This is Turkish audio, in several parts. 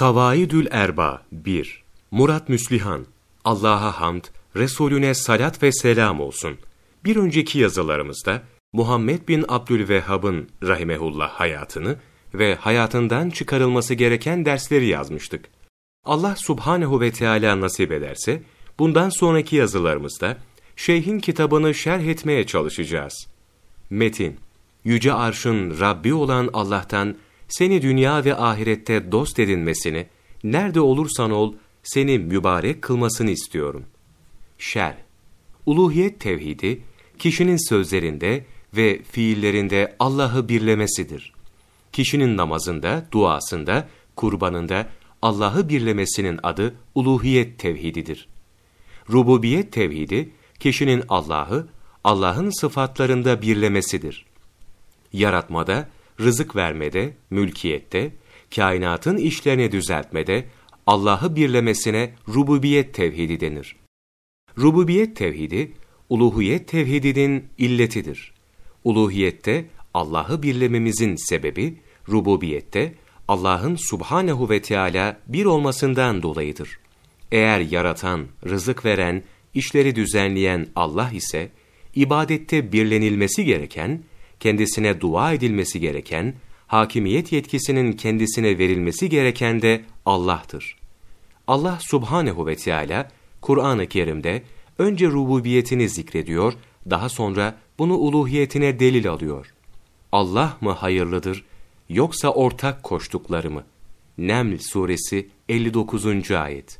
Kavaidül Erba 1. Murat Müslihan Allah'a hamd, Resulüne salat ve selam olsun. Bir önceki yazılarımızda Muhammed bin Abdülvehhab'ın rahimehullah hayatını ve hayatından çıkarılması gereken dersleri yazmıştık. Allah subhanehu ve Teala nasip ederse, bundan sonraki yazılarımızda şeyhin kitabını şerh etmeye çalışacağız. Metin Yüce Arş'ın Rabbi olan Allah'tan seni dünya ve ahirette dost edinmesini, nerede olursan ol, seni mübarek kılmasını istiyorum. Şer Uluhiyet tevhidi, kişinin sözlerinde ve fiillerinde Allah'ı birlemesidir. Kişinin namazında, duasında, kurbanında Allah'ı birlemesinin adı uluhiyet tevhididir. Rububiyet tevhidi, kişinin Allah'ı, Allah'ın sıfatlarında birlemesidir. Yaratmada, rızık vermede, mülkiyette, kainatın işlerini düzeltmede, Allah'ı birlemesine rububiyet tevhidi denir. Rububiyet tevhidi, uluhiyet tevhidinin illetidir. Uluhiyette Allah'ı birlememizin sebebi, rububiyette Allah'ın subhanehu ve Teala bir olmasından dolayıdır. Eğer yaratan, rızık veren, işleri düzenleyen Allah ise, ibadette birlenilmesi gereken, kendisine dua edilmesi gereken, hakimiyet yetkisinin kendisine verilmesi gereken de Allah'tır. Allah subhanehu ve Teala Kur'an-ı Kerim'de önce rububiyetini zikrediyor, daha sonra bunu uluhiyetine delil alıyor. Allah mı hayırlıdır, yoksa ortak koştukları mı? Neml suresi 59. ayet.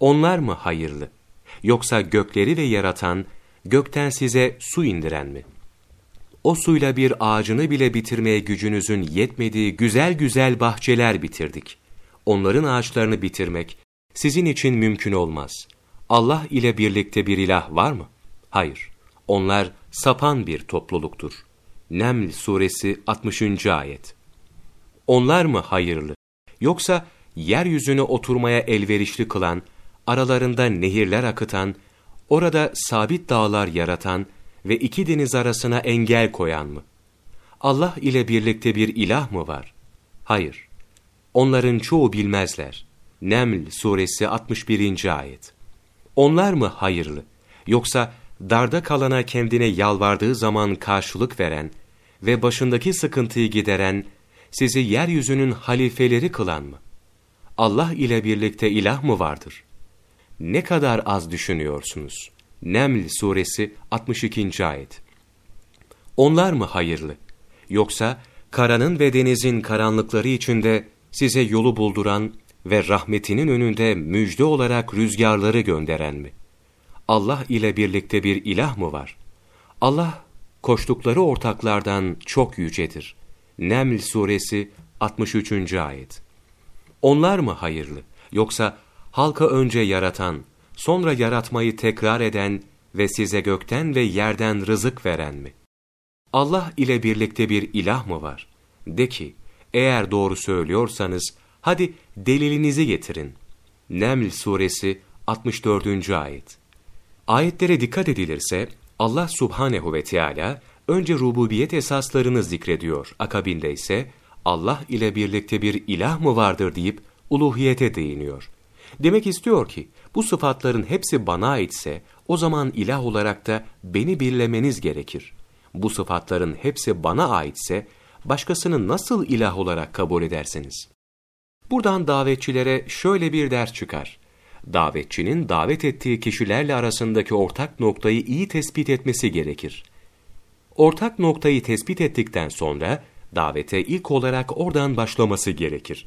Onlar mı hayırlı, yoksa gökleri ve yaratan, gökten size su indiren mi? O suyla bir ağacını bile bitirmeye gücünüzün yetmediği güzel güzel bahçeler bitirdik. Onların ağaçlarını bitirmek sizin için mümkün olmaz. Allah ile birlikte bir ilah var mı? Hayır. Onlar sapan bir topluluktur. Neml suresi 60. ayet. Onlar mı hayırlı? Yoksa yeryüzünü oturmaya elverişli kılan, aralarında nehirler akıtan, orada sabit dağlar yaratan ve iki deniz arasına engel koyan mı? Allah ile birlikte bir ilah mı var? Hayır. Onların çoğu bilmezler. Neml suresi 61. ayet. Onlar mı hayırlı? Yoksa darda kalana kendine yalvardığı zaman karşılık veren ve başındaki sıkıntıyı gideren, sizi yeryüzünün halifeleri kılan mı? Allah ile birlikte ilah mı vardır? Ne kadar az düşünüyorsunuz? Neml suresi 62. ayet. Onlar mı hayırlı? Yoksa karanın ve denizin karanlıkları içinde size yolu bulduran ve rahmetinin önünde müjde olarak rüzgarları gönderen mi? Allah ile birlikte bir ilah mı var? Allah koştukları ortaklardan çok yücedir. Neml suresi 63. ayet. Onlar mı hayırlı? Yoksa halka önce yaratan, sonra yaratmayı tekrar eden ve size gökten ve yerden rızık veren mi? Allah ile birlikte bir ilah mı var? De ki, eğer doğru söylüyorsanız, hadi delilinizi getirin. Neml suresi 64. ayet. Ayetlere dikkat edilirse, Allah subhanehu ve Teala önce rububiyet esaslarını zikrediyor, akabinde ise Allah ile birlikte bir ilah mı vardır deyip uluhiyete değiniyor. Demek istiyor ki, bu sıfatların hepsi bana aitse, o zaman ilah olarak da beni birlemeniz gerekir. Bu sıfatların hepsi bana aitse, başkasını nasıl ilah olarak kabul edersiniz? Buradan davetçilere şöyle bir ders çıkar. Davetçinin davet ettiği kişilerle arasındaki ortak noktayı iyi tespit etmesi gerekir. Ortak noktayı tespit ettikten sonra, davete ilk olarak oradan başlaması gerekir.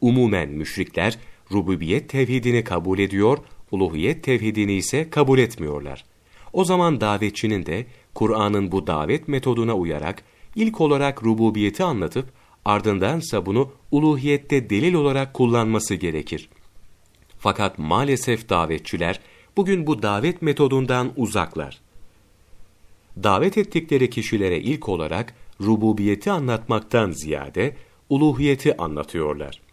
Umumen müşrikler, rububiyet tevhidini kabul ediyor, uluhiyet tevhidini ise kabul etmiyorlar. O zaman davetçinin de Kur'an'ın bu davet metoduna uyarak ilk olarak rububiyeti anlatıp ardındansa bunu uluhiyette delil olarak kullanması gerekir. Fakat maalesef davetçiler bugün bu davet metodundan uzaklar. Davet ettikleri kişilere ilk olarak rububiyeti anlatmaktan ziyade uluhiyeti anlatıyorlar.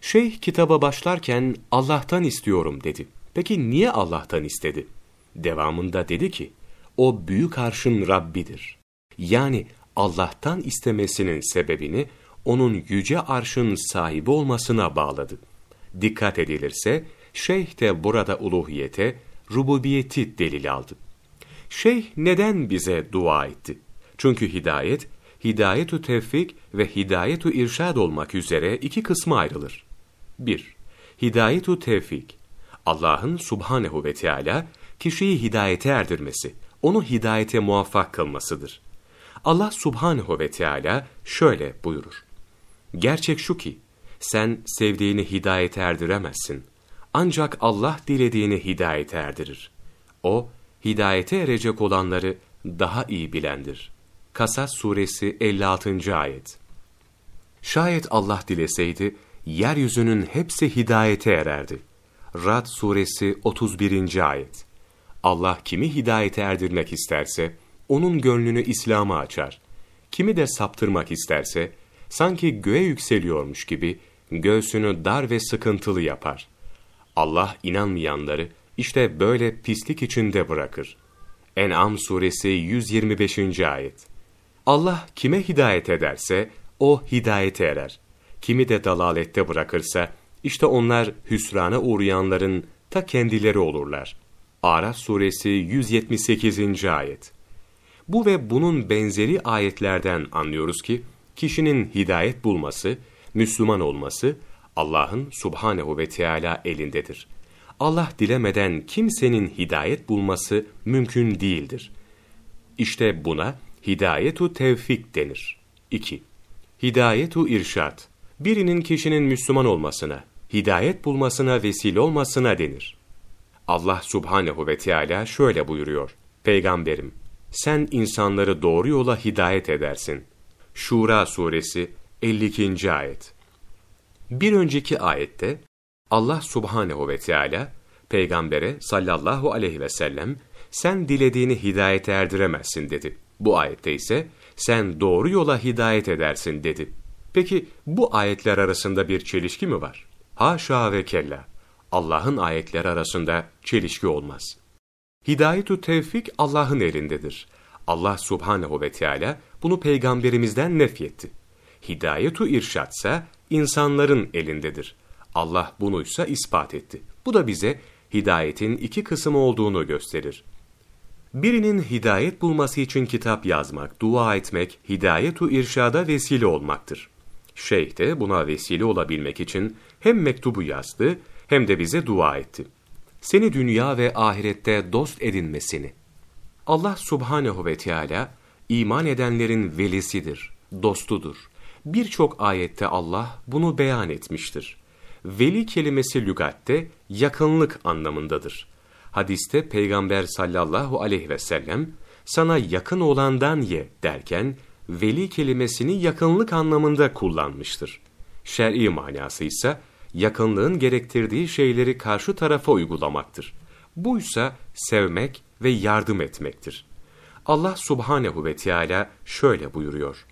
Şeyh kitaba başlarken Allah'tan istiyorum dedi. Peki niye Allah'tan istedi? Devamında dedi ki, o büyük arşın Rabbidir. Yani Allah'tan istemesinin sebebini onun yüce arşın sahibi olmasına bağladı. dikkat edilirse, şeyh de burada uluhiyete, rububiyeti delil aldı. Şeyh neden bize dua etti? Çünkü hidayet, hidayetu tevfik ve hidayetu irşad olmak üzere iki kısma ayrılır. 1. Hidayetu tevfik. Allah'ın subhanehu ve Teala kişiyi hidayete erdirmesi, onu hidayete muvaffak kılmasıdır. Allah subhanehu ve Teala şöyle buyurur. Gerçek şu ki, sen sevdiğini hidayete erdiremezsin. Ancak Allah dilediğini hidayete erdirir. O, hidayete erecek olanları daha iyi bilendir. Kasas suresi 56. ayet. Şayet Allah dileseydi, yeryüzünün hepsi hidayete ererdi. Rad suresi 31. ayet. Allah kimi hidayete erdirmek isterse, onun gönlünü İslam'a açar. Kimi de saptırmak isterse, sanki göğe yükseliyormuş gibi göğsünü dar ve sıkıntılı yapar. Allah inanmayanları işte böyle pislik içinde bırakır. En'am suresi 125. ayet. Allah kime hidayet ederse o hidayete erer. Kimi de dalalette bırakırsa işte onlar hüsrana uğrayanların ta kendileri olurlar. Araf suresi 178. ayet. Bu ve bunun benzeri ayetlerden anlıyoruz ki kişinin hidayet bulması, Müslüman olması Allah'ın subhanehu ve Teala elindedir. Allah dilemeden kimsenin hidayet bulması mümkün değildir. İşte buna hidayetu tevfik denir. 2. Hidayetu irşad. Birinin kişinin Müslüman olmasına, hidayet bulmasına vesile olmasına denir. Allah subhanehu ve Teala şöyle buyuruyor. Peygamberim, sen insanları doğru yola hidayet edersin. Şura suresi 52. ayet. Bir önceki ayette Allah subhanehu ve Teala peygambere sallallahu aleyhi ve sellem sen dilediğini hidayete erdiremezsin dedi. Bu ayette ise sen doğru yola hidayet edersin dedi. Peki bu ayetler arasında bir çelişki mi var? Haşa ve kella. Allah'ın ayetler arasında çelişki olmaz. Hidayetü tevfik Allah'ın elindedir. Allah subhanehu ve Teala bunu peygamberimizden nefyetti. Hidayetü irşatsa insanların elindedir. Allah bunuysa ispat etti. Bu da bize hidayetin iki kısmı olduğunu gösterir. Birinin hidayet bulması için kitap yazmak, dua etmek, hidayetu irşada vesile olmaktır. Şeyh de buna vesile olabilmek için hem mektubu yazdı hem de bize dua etti. Seni dünya ve ahirette dost edinmesini. Allah subhanehu ve Teala iman edenlerin velisidir, dostudur. Birçok ayette Allah bunu beyan etmiştir. Veli kelimesi lügatte yakınlık anlamındadır. Hadiste Peygamber sallallahu aleyhi ve sellem sana yakın olandan ye derken veli kelimesini yakınlık anlamında kullanmıştır. Şer'i manası ise yakınlığın gerektirdiği şeyleri karşı tarafa uygulamaktır. Buysa sevmek ve yardım etmektir. Allah subhanehu ve Teala şöyle buyuruyor.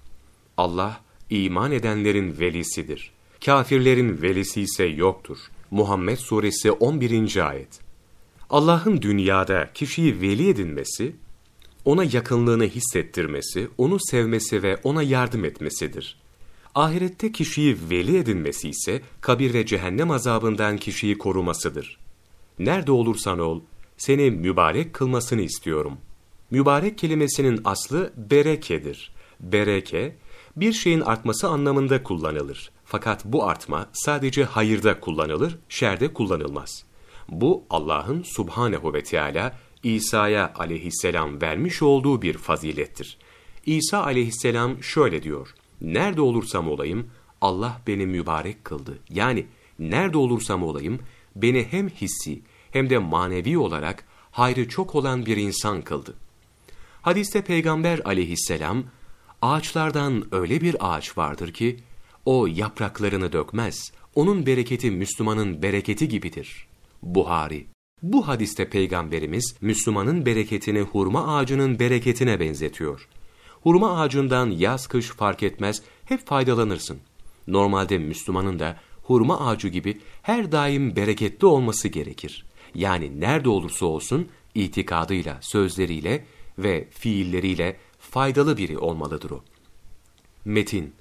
Allah iman edenlerin velisidir. Kafirlerin velisi ise yoktur. Muhammed suresi 11. ayet. Allah'ın dünyada kişiyi veli edinmesi, ona yakınlığını hissettirmesi, onu sevmesi ve ona yardım etmesidir. Ahirette kişiyi veli edinmesi ise kabir ve cehennem azabından kişiyi korumasıdır. Nerede olursan ol, seni mübarek kılmasını istiyorum. Mübarek kelimesinin aslı berekedir. Bereke, bir şeyin artması anlamında kullanılır. Fakat bu artma sadece hayırda kullanılır, şerde kullanılmaz. Bu Allah'ın subhanehu ve Teala İsa'ya aleyhisselam vermiş olduğu bir fazilettir. İsa aleyhisselam şöyle diyor, Nerede olursam olayım Allah beni mübarek kıldı. Yani nerede olursam olayım beni hem hissi hem de manevi olarak hayrı çok olan bir insan kıldı. Hadiste Peygamber aleyhisselam, ağaçlardan öyle bir ağaç vardır ki, o yapraklarını dökmez, onun bereketi Müslümanın bereketi gibidir. Buhari Bu hadiste Peygamberimiz, Müslümanın bereketini hurma ağacının bereketine benzetiyor. Hurma ağacından yaz kış fark etmez, hep faydalanırsın. Normalde Müslümanın da hurma ağacı gibi her daim bereketli olması gerekir. Yani nerede olursa olsun itikadıyla, sözleriyle ve fiilleriyle faydalı biri olmalıdır o. Metin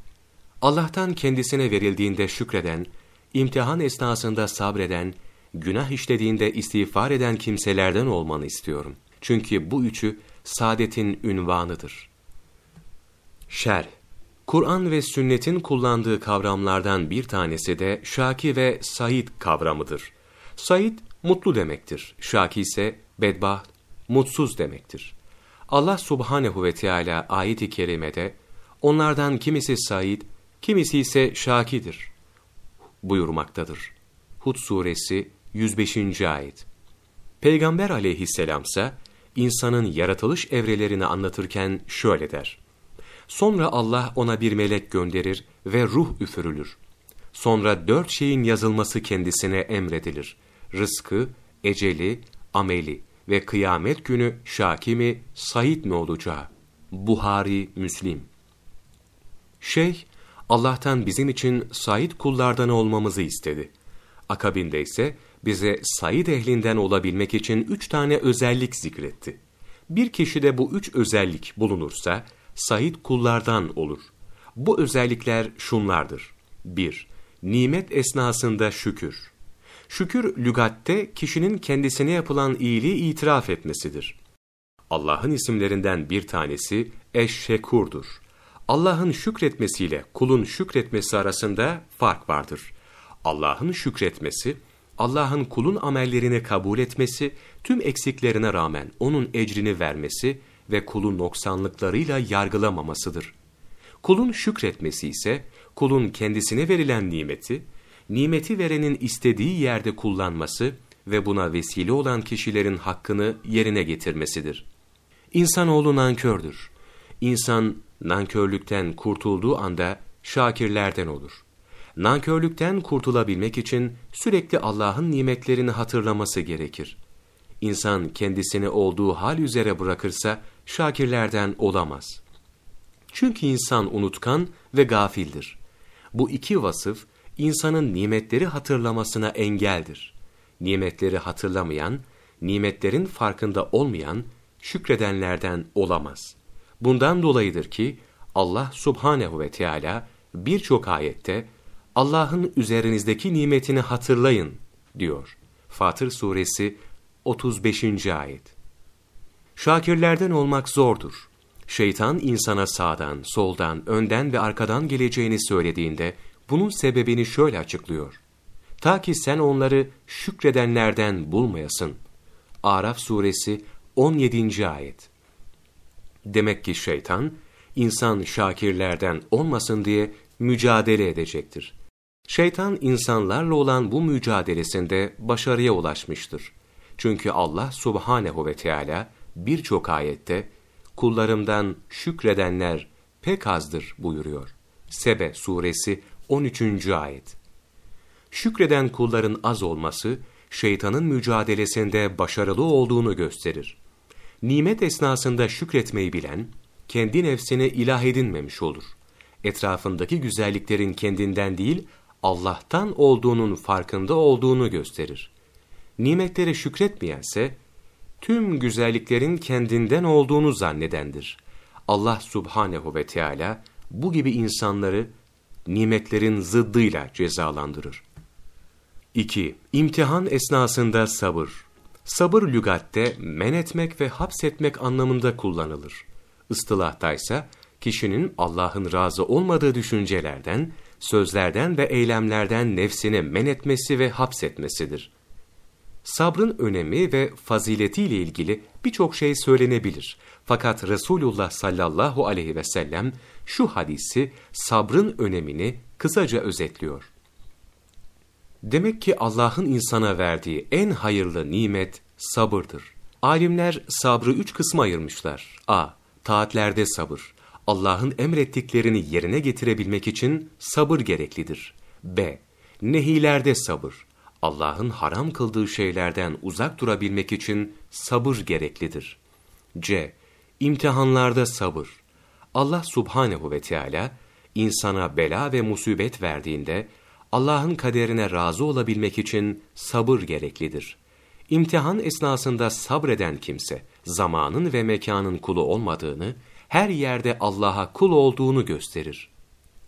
Allah'tan kendisine verildiğinde şükreden, imtihan esnasında sabreden, günah işlediğinde istiğfar eden kimselerden olmanı istiyorum. Çünkü bu üçü saadetin ünvanıdır. Şer Kur'an ve sünnetin kullandığı kavramlardan bir tanesi de Şaki ve Said kavramıdır. Said mutlu demektir. Şaki ise bedbaht, mutsuz demektir. Allah subhanehu ve Teala ayet-i kerimede onlardan kimisi Said, kimisi ise Şakidir buyurmaktadır. Hud suresi 105. ayet. Peygamber aleyhisselamsa insanın yaratılış evrelerini anlatırken şöyle der. Sonra Allah ona bir melek gönderir ve ruh üfürülür. Sonra dört şeyin yazılması kendisine emredilir. Rızkı, eceli, ameli ve kıyamet günü şaki mi, Said mi olacağı. Buhari, Müslim. Şeyh, Allah'tan bizim için Said kullardan olmamızı istedi. Akabinde ise bize Said ehlinden olabilmek için üç tane özellik zikretti. Bir kişide bu üç özellik bulunursa, Said kullardan olur. Bu özellikler şunlardır. 1. Nimet esnasında şükür. Şükür lügatte kişinin kendisine yapılan iyiliği itiraf etmesidir. Allah'ın isimlerinden bir tanesi Eşşekur'dur. Allah'ın şükretmesiyle kulun şükretmesi arasında fark vardır. Allah'ın şükretmesi, Allah'ın kulun amellerini kabul etmesi, tüm eksiklerine rağmen onun ecrini vermesi ve kulun noksanlıklarıyla yargılamamasıdır. Kulun şükretmesi ise, kulun kendisine verilen nimeti, nimeti verenin istediği yerde kullanması ve buna vesile olan kişilerin hakkını yerine getirmesidir. İnsanoğlu nankördür. İnsan nankörlükten kurtulduğu anda şakirlerden olur. Nankörlükten kurtulabilmek için sürekli Allah'ın nimetlerini hatırlaması gerekir. İnsan kendisini olduğu hal üzere bırakırsa şakirlerden olamaz. Çünkü insan unutkan ve gafildir. Bu iki vasıf insanın nimetleri hatırlamasına engeldir. Nimetleri hatırlamayan, nimetlerin farkında olmayan, şükredenlerden olamaz. Bundan dolayıdır ki Allah subhanehu ve Teala birçok ayette Allah'ın üzerinizdeki nimetini hatırlayın diyor. Fatır suresi 35. ayet. Şakirlerden olmak zordur. Şeytan insana sağdan, soldan, önden ve arkadan geleceğini söylediğinde bunun sebebini şöyle açıklıyor. Ta ki sen onları şükredenlerden bulmayasın. Araf suresi 17. ayet. Demek ki şeytan, insan şakirlerden olmasın diye mücadele edecektir. Şeytan insanlarla olan bu mücadelesinde başarıya ulaşmıştır. Çünkü Allah subhanehu ve Teala birçok ayette kullarımdan şükredenler pek azdır buyuruyor. Sebe suresi 13. ayet. Şükreden kulların az olması, şeytanın mücadelesinde başarılı olduğunu gösterir. Nimet esnasında şükretmeyi bilen, kendi nefsine ilah edinmemiş olur. Etrafındaki güzelliklerin kendinden değil, Allah'tan olduğunun farkında olduğunu gösterir. Nimetlere şükretmeyense, tüm güzelliklerin kendinden olduğunu zannedendir. Allah subhanehu ve Teala bu gibi insanları nimetlerin zıddıyla cezalandırır. 2. İmtihan esnasında sabır. Sabır lügatte men etmek ve hapsetmek anlamında kullanılır. Istilahtaysa kişinin Allah'ın razı olmadığı düşüncelerden, sözlerden ve eylemlerden nefsini men etmesi ve hapsetmesidir. Sabrın önemi ve faziletiyle ilgili birçok şey söylenebilir. Fakat Resulullah sallallahu aleyhi ve sellem şu hadisi sabrın önemini kısaca özetliyor. Demek ki Allah'ın insana verdiği en hayırlı nimet sabırdır. Alimler sabrı üç kısma ayırmışlar. A. Taatlerde sabır. Allah'ın emrettiklerini yerine getirebilmek için sabır gereklidir. B. Nehilerde sabır. Allah'ın haram kıldığı şeylerden uzak durabilmek için sabır gereklidir. C. İmtihanlarda sabır. Allah subhanehu ve Teala insana bela ve musibet verdiğinde Allah'ın kaderine razı olabilmek için sabır gereklidir. İmtihan esnasında sabreden kimse zamanın ve mekanın kulu olmadığını, her yerde Allah'a kul olduğunu gösterir.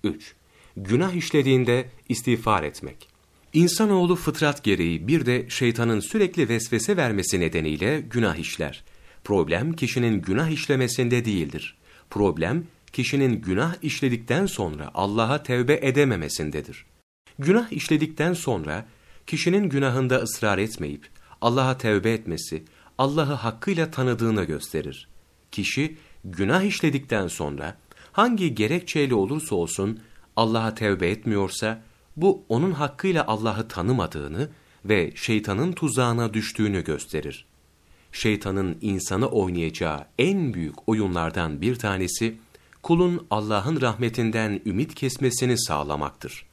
3. Günah işlediğinde istiğfar etmek. İnsanoğlu fıtrat gereği bir de şeytanın sürekli vesvese vermesi nedeniyle günah işler. Problem kişinin günah işlemesinde değildir. Problem kişinin günah işledikten sonra Allah'a tevbe edememesindedir. Günah işledikten sonra kişinin günahında ısrar etmeyip Allah'a tevbe etmesi, Allah'ı hakkıyla tanıdığını gösterir. Kişi günah işledikten sonra hangi gerekçeyle olursa olsun Allah'a tevbe etmiyorsa, bu onun hakkıyla Allah'ı tanımadığını ve şeytanın tuzağına düştüğünü gösterir. Şeytanın insanı oynayacağı en büyük oyunlardan bir tanesi, kulun Allah'ın rahmetinden ümit kesmesini sağlamaktır.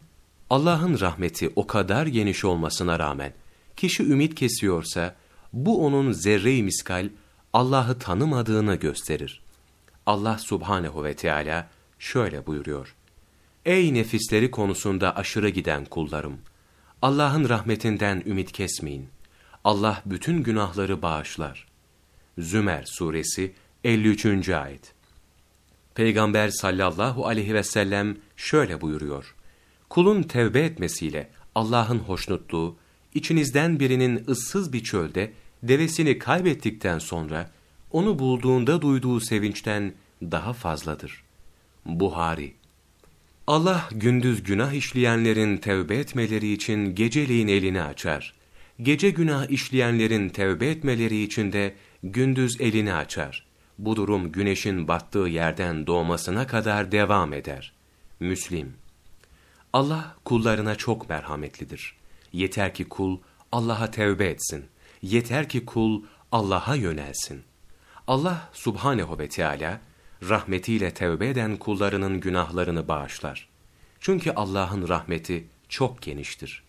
Allah'ın rahmeti o kadar geniş olmasına rağmen, kişi ümit kesiyorsa, bu onun zerre-i miskal Allah'ı tanımadığını gösterir. Allah subhanehu ve Teala şöyle buyuruyor. Ey nefisleri konusunda aşırı giden kullarım! Allah'ın rahmetinden ümit kesmeyin. Allah bütün günahları bağışlar. Zümer suresi 53. ayet. Peygamber sallallahu aleyhi ve sellem şöyle buyuruyor. Kulun tevbe etmesiyle Allah'ın hoşnutluğu, içinizden birinin ıssız bir çölde devesini kaybettikten sonra onu bulduğunda duyduğu sevinçten daha fazladır. Buhari Allah gündüz günah işleyenlerin tevbe etmeleri için geceliğin elini açar. Gece günah işleyenlerin tevbe etmeleri için de gündüz elini açar. Bu durum güneşin battığı yerden doğmasına kadar devam eder. Müslim Allah kullarına çok merhametlidir. Yeter ki kul Allah'a tevbe etsin. Yeter ki kul Allah'a yönelsin. Allah subhanehu ve Teala rahmetiyle tevbe eden kullarının günahlarını bağışlar. Çünkü Allah'ın rahmeti çok geniştir.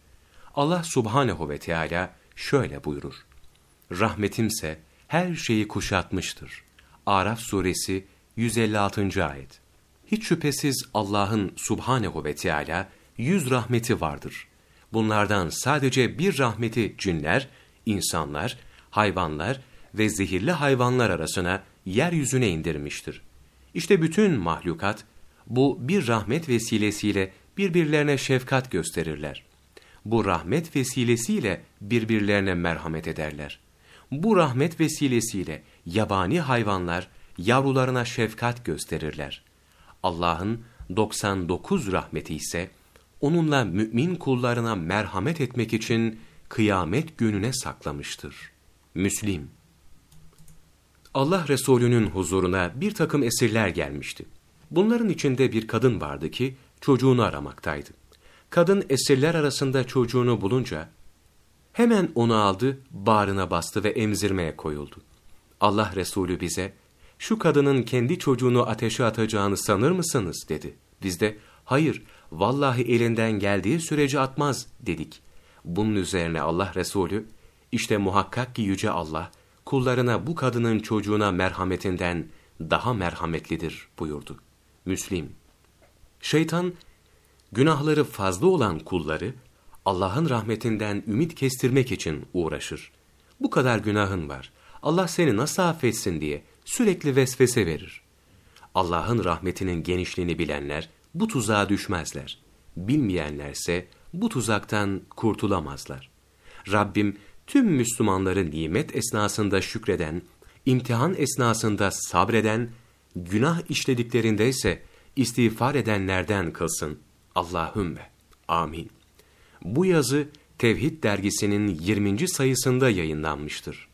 Allah subhanehu ve Teala şöyle buyurur. Rahmetimse her şeyi kuşatmıştır. Araf suresi 156. ayet. Hiç şüphesiz Allah'ın subhanehu ve Teala yüz rahmeti vardır. Bunlardan sadece bir rahmeti cinler, insanlar, hayvanlar ve zehirli hayvanlar arasına yeryüzüne indirmiştir. İşte bütün mahlukat bu bir rahmet vesilesiyle birbirlerine şefkat gösterirler. Bu rahmet vesilesiyle birbirlerine merhamet ederler. Bu rahmet vesilesiyle yabani hayvanlar yavrularına şefkat gösterirler. Allah'ın 99 rahmeti ise onunla mümin kullarına merhamet etmek için kıyamet gününe saklamıştır. Müslim Allah Resulü'nün huzuruna bir takım esirler gelmişti. Bunların içinde bir kadın vardı ki çocuğunu aramaktaydı. Kadın esirler arasında çocuğunu bulunca hemen onu aldı, bağrına bastı ve emzirmeye koyuldu. Allah Resulü bize şu kadının kendi çocuğunu ateşe atacağını sanır mısınız dedi. Biz de hayır vallahi elinden geldiği sürece atmaz dedik. Bunun üzerine Allah Resulü işte muhakkak ki yüce Allah kullarına bu kadının çocuğuna merhametinden daha merhametlidir buyurdu. Müslim Şeytan, günahları fazla olan kulları Allah'ın rahmetinden ümit kestirmek için uğraşır. Bu kadar günahın var, Allah seni nasıl affetsin diye sürekli vesvese verir. Allah'ın rahmetinin genişliğini bilenler bu tuzağa düşmezler. Bilmeyenlerse bu tuzaktan kurtulamazlar. Rabbim tüm Müslümanları nimet esnasında şükreden, imtihan esnasında sabreden, günah işlediklerinde ise istiğfar edenlerden kılsın. Allahümme. Amin. Bu yazı Tevhid dergisinin 20. sayısında yayınlanmıştır.